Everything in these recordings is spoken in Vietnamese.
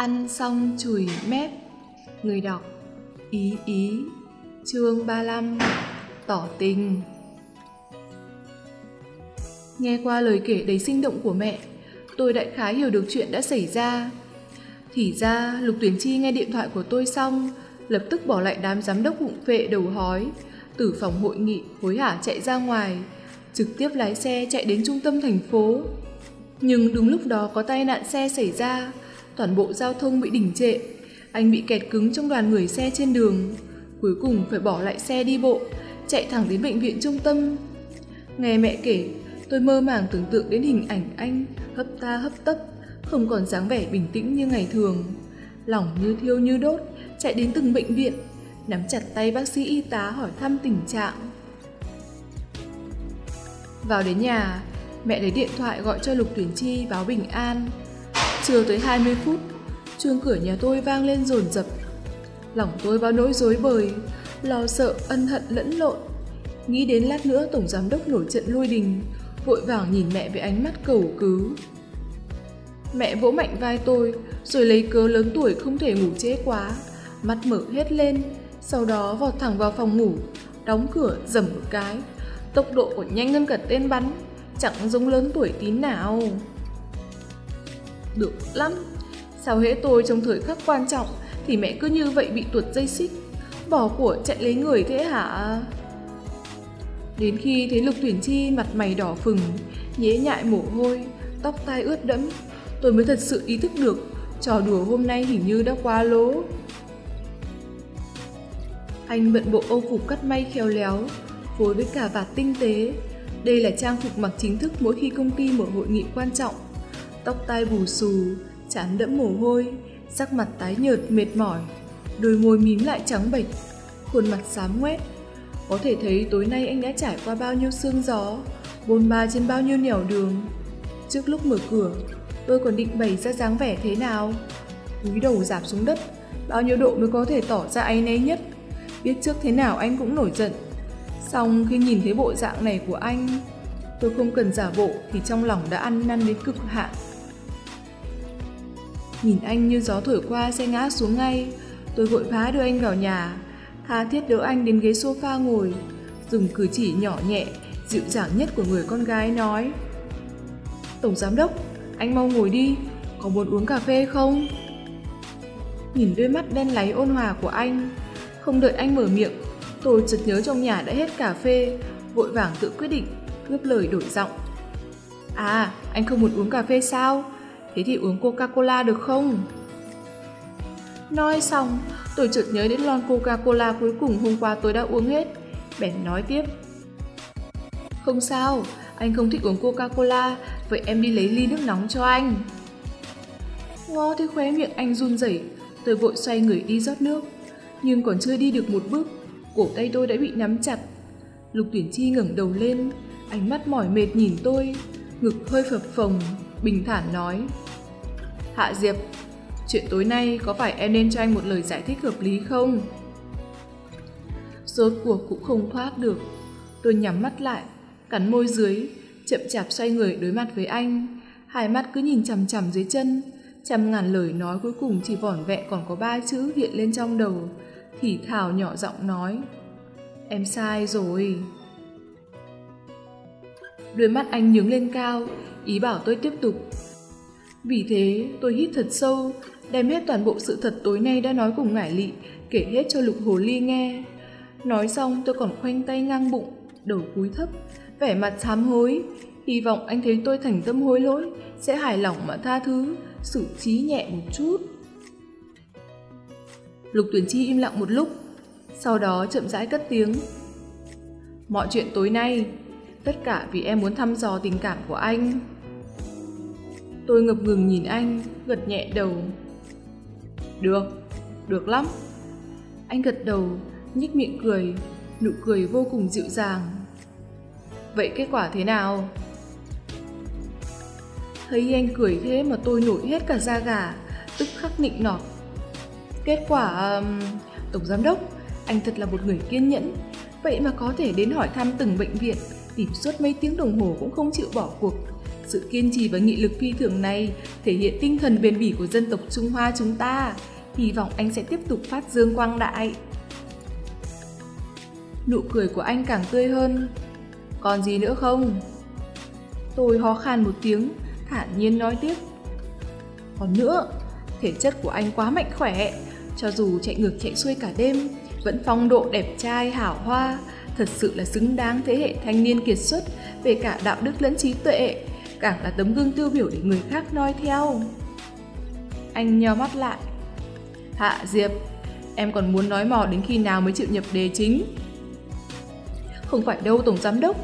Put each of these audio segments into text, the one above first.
Ăn xong chùi mép, Người đọc Ý ý, Chương 35 Tỏ tình. Nghe qua lời kể đầy sinh động của mẹ, Tôi đại khái hiểu được chuyện đã xảy ra. Thì ra, Lục Tuyển Chi nghe điện thoại của tôi xong, Lập tức bỏ lại đám giám đốc bụng phệ đầu hói, Từ phòng hội nghị hối hả chạy ra ngoài, Trực tiếp lái xe chạy đến trung tâm thành phố. Nhưng đúng lúc đó có tai nạn xe xảy ra toàn bộ giao thông bị đình trệ. Anh bị kẹt cứng trong đoàn người xe trên đường. Cuối cùng phải bỏ lại xe đi bộ, chạy thẳng đến bệnh viện trung tâm. Nghe mẹ kể, tôi mơ màng tưởng tượng đến hình ảnh anh hấp ta hấp tấp, không còn dáng vẻ bình tĩnh như ngày thường. Lòng như thiêu như đốt, chạy đến từng bệnh viện, nắm chặt tay bác sĩ y tá hỏi thăm tình trạng. Vào đến nhà, mẹ lấy điện thoại gọi cho Lục Tuyển Chi báo bình an. Chưa tới 20 phút, chuông cửa nhà tôi vang lên rồn rập. Lòng tôi bao nỗi rối bời, lo sợ, ân hận lẫn lộn. Nghĩ đến lát nữa tổng giám đốc nổi trận lôi đình, vội vàng nhìn mẹ với ánh mắt cầu cứu. Mẹ vỗ mạnh vai tôi, rồi lấy cớ lớn tuổi không thể ngủ trễ quá, mắt mở hết lên, sau đó vọt thẳng vào phòng ngủ, đóng cửa dầm một cái. Tốc độ của nhanh hơn cả tên bắn, chẳng giống lớn tuổi tí nào. Được lắm, sao hễ tôi trong thời khắc quan trọng thì mẹ cứ như vậy bị tuột dây xích, bỏ của chạy lấy người thế hả? Đến khi thấy Lục Tuyển Chi mặt mày đỏ phừng, nhễ nhại mồ hôi, tóc tai ướt đẫm, tôi mới thật sự ý thức được trò đùa hôm nay hình như đã quá lố. Anh bận bộ âu phục cắt may khéo léo, phối với cả vạt tinh tế. Đây là trang phục mặc chính thức mỗi khi công ty mở hội nghị quan trọng tóc tai bù xù, chán đẫm mồ hôi, sắc mặt tái nhợt mệt mỏi, đôi môi mím lại trắng bệch, khuôn mặt xám ngoét. Có thể thấy tối nay anh đã trải qua bao nhiêu sương gió, bôn ba trên bao nhiêu nẻo đường. Trước lúc mở cửa, tôi còn định bày ra dáng vẻ thế nào. Cúi đầu giảm xuống đất, bao nhiêu độ mới có thể tỏ ra áy náy nhất. Biết trước thế nào anh cũng nổi giận. Xong khi nhìn thấy bộ dạng này của anh, tôi không cần giả bộ thì trong lòng đã ăn năn đến cực hạn. Nhìn anh như gió thổi qua sẽ ngã xuống ngay, tôi vội phá đưa anh vào nhà, tha thiết đỡ anh đến ghế sofa ngồi, dùng cử chỉ nhỏ nhẹ, dịu dàng nhất của người con gái nói. Tổng giám đốc, anh mau ngồi đi, có muốn uống cà phê không? Nhìn đôi mắt đen láy ôn hòa của anh, không đợi anh mở miệng, tôi chợt nhớ trong nhà đã hết cà phê, vội vàng tự quyết định, cướp lời đổi giọng. À, anh không muốn uống cà phê sao? Thế thì uống Coca-Cola được không? Nói xong, tôi chợt nhớ đến lon Coca-Cola cuối cùng hôm qua tôi đã uống hết. Bèn nói tiếp. Không sao, anh không thích uống Coca-Cola, vậy em đi lấy ly nước nóng cho anh. Ngó thấy khóe miệng anh run rẩy, tôi vội xoay người đi rót nước. Nhưng còn chưa đi được một bước, cổ tay tôi đã bị nắm chặt. Lục tuyển chi ngẩng đầu lên, ánh mắt mỏi mệt nhìn tôi, ngực hơi phập phồng, bình thản nói. Hạ Diệp, chuyện tối nay có phải em nên cho anh một lời giải thích hợp lý không? Rốt cuộc cũng không thoát được. Tôi nhắm mắt lại, cắn môi dưới, chậm chạp xoay người đối mặt với anh. Hai mắt cứ nhìn chằm chằm dưới chân, trăm ngàn lời nói cuối cùng chỉ vỏn vẹn còn có ba chữ hiện lên trong đầu. Thì thảo nhỏ giọng nói, em sai rồi. Đôi mắt anh nhướng lên cao, ý bảo tôi tiếp tục. Vì thế, tôi hít thật sâu, đem hết toàn bộ sự thật tối nay đã nói cùng ngải lị, kể hết cho lục hồ ly nghe. Nói xong tôi còn khoanh tay ngang bụng, đầu cúi thấp, vẻ mặt sám hối. Hy vọng anh thấy tôi thành tâm hối lỗi, sẽ hài lòng mà tha thứ, xử trí nhẹ một chút. Lục tuyển chi im lặng một lúc, sau đó chậm rãi cất tiếng. Mọi chuyện tối nay, tất cả vì em muốn thăm dò tình cảm của anh. Tôi ngập ngừng nhìn anh, gật nhẹ đầu. Được, được lắm. Anh gật đầu, nhích miệng cười, nụ cười vô cùng dịu dàng. Vậy kết quả thế nào? Thấy anh cười thế mà tôi nổi hết cả da gà, tức khắc nịnh nọt. Kết quả... Um, Tổng Giám Đốc, anh thật là một người kiên nhẫn, vậy mà có thể đến hỏi thăm từng bệnh viện, tìm suốt mấy tiếng đồng hồ cũng không chịu bỏ cuộc. Sự kiên trì và nghị lực phi thường này thể hiện tinh thần bền bỉ của dân tộc Trung Hoa chúng ta. Hy vọng anh sẽ tiếp tục phát dương quang đại. Nụ cười của anh càng tươi hơn. Còn gì nữa không? Tôi ho khan một tiếng, thản nhiên nói tiếp. Còn nữa, thể chất của anh quá mạnh khỏe, cho dù chạy ngược chạy xuôi cả đêm, vẫn phong độ đẹp trai hảo hoa, thật sự là xứng đáng thế hệ thanh niên kiệt xuất về cả đạo đức lẫn trí tuệ, càng là tấm gương tiêu biểu để người khác noi theo. Anh nheo mắt lại. Hạ Diệp, em còn muốn nói mò đến khi nào mới chịu nhập đề chính? Không phải đâu Tổng Giám Đốc.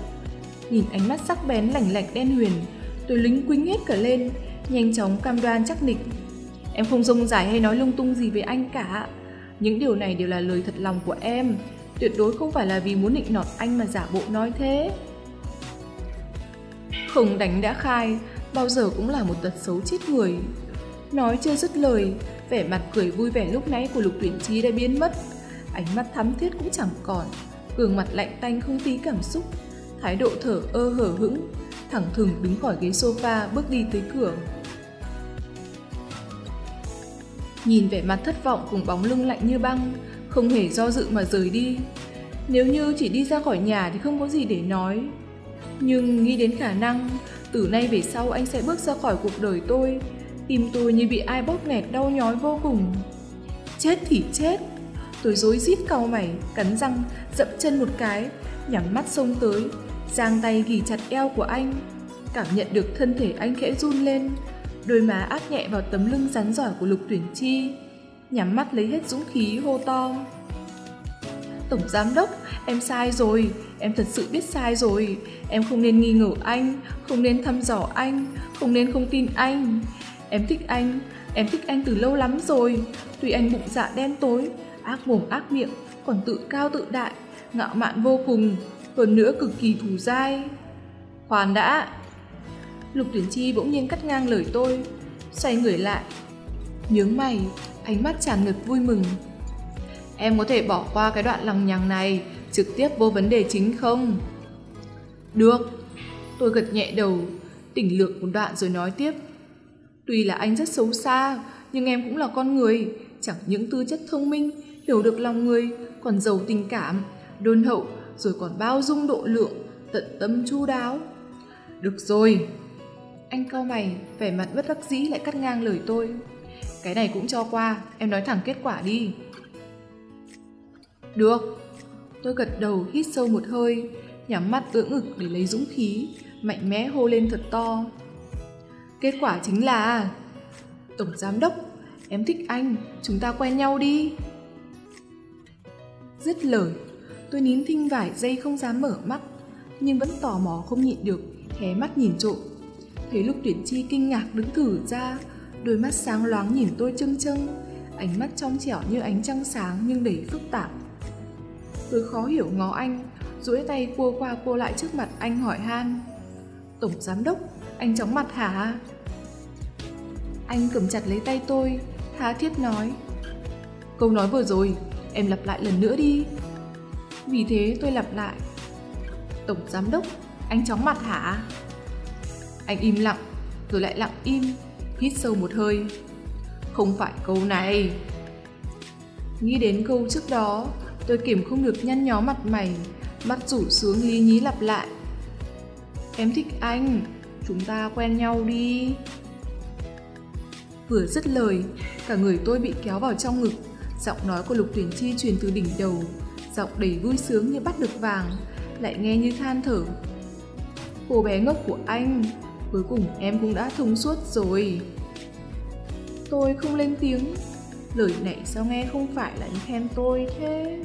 Nhìn ánh mắt sắc bén lạnh lạnh đen huyền, tôi lính quýnh hết cả lên, nhanh chóng cam đoan chắc nịch. Em không rông dài hay nói lung tung gì với anh cả. Những điều này đều là lời thật lòng của em, tuyệt đối không phải là vì muốn định nọt anh mà giả bộ nói thế. Không đánh đã khai, bao giờ cũng là một tật xấu chết người. Nói chưa dứt lời, vẻ mặt cười vui vẻ lúc nãy của Lục Tuyển trí đã biến mất. Ánh mắt thắm thiết cũng chẳng còn, gương mặt lạnh tanh không tí cảm xúc, thái độ thở ơ hở hững, thẳng thừng đứng khỏi ghế sofa bước đi tới cửa. Nhìn vẻ mặt thất vọng cùng bóng lưng lạnh như băng, không hề do dự mà rời đi. Nếu như chỉ đi ra khỏi nhà thì không có gì để nói. Nhưng nghĩ đến khả năng, từ nay về sau anh sẽ bước ra khỏi cuộc đời tôi, tim tôi như bị ai bóp nghẹt đau nhói vô cùng. Chết thì chết, tôi rối rít cau mày, cắn răng, dậm chân một cái, nhắm mắt xông tới, giang tay ghi chặt eo của anh. Cảm nhận được thân thể anh khẽ run lên, đôi má áp nhẹ vào tấm lưng rắn giỏi của Lục Tuyển Chi, nhắm mắt lấy hết dũng khí hô to. Tổng giám đốc, em sai rồi, em thật sự biết sai rồi, em không nên nghi ngờ anh, không nên thăm dò anh, không nên không tin anh. Em thích anh, em thích anh từ lâu lắm rồi, tuy anh bụng dạ đen tối, ác mồm ác miệng, còn tự cao tự đại, ngạo mạn vô cùng, hơn nữa cực kỳ thù dai. Khoan đã! Lục tuyển chi bỗng nhiên cắt ngang lời tôi, xoay người lại. Nhướng mày, ánh mắt tràn ngập vui mừng. Em có thể bỏ qua cái đoạn lằng nhằng này, trực tiếp vô vấn đề chính không? Được. Tôi gật nhẹ đầu, tỉnh lược một đoạn rồi nói tiếp. Tuy là anh rất xấu xa, nhưng em cũng là con người, chẳng những tư chất thông minh, hiểu được lòng người, còn giàu tình cảm, đôn hậu, rồi còn bao dung độ lượng, tận tâm chu đáo. Được rồi. Anh cau mày, vẻ mặt bất đắc dĩ lại cắt ngang lời tôi. Cái này cũng cho qua, em nói thẳng kết quả đi. Được. Tôi gật đầu hít sâu một hơi, nhắm mắt ưỡn ngực để lấy dũng khí, mạnh mẽ hô lên thật to. Kết quả chính là... Tổng giám đốc, em thích anh, chúng ta quen nhau đi. Dứt lời, tôi nín thinh vải dây không dám mở mắt, nhưng vẫn tò mò không nhịn được, hé mắt nhìn trộm. Thấy lúc tuyển chi kinh ngạc đứng thử ra, đôi mắt sáng loáng nhìn tôi chưng chưng ánh mắt trong trẻo như ánh trăng sáng nhưng đầy phức tạp. Tôi khó hiểu ngó anh, duỗi tay cua qua cua lại trước mặt anh hỏi han. Tổng giám đốc, anh chóng mặt hả? Anh cầm chặt lấy tay tôi, tha thiết nói. Câu nói vừa rồi, em lặp lại lần nữa đi. Vì thế tôi lặp lại. Tổng giám đốc, anh chóng mặt hả? Anh im lặng, rồi lại lặng im, hít sâu một hơi. Không phải câu này. Nghĩ đến câu trước đó, tôi kiểm không được nhăn nhó mặt mày, mắt rủ xuống lý nhí lặp lại. Em thích anh, chúng ta quen nhau đi. Vừa dứt lời, cả người tôi bị kéo vào trong ngực, giọng nói của Lục Tuyển Chi truyền từ đỉnh đầu, giọng đầy vui sướng như bắt được vàng, lại nghe như than thở. Cô bé ngốc của anh, cuối cùng em cũng đã thông suốt rồi. Tôi không lên tiếng, lời này sao nghe không phải là khen tôi thế?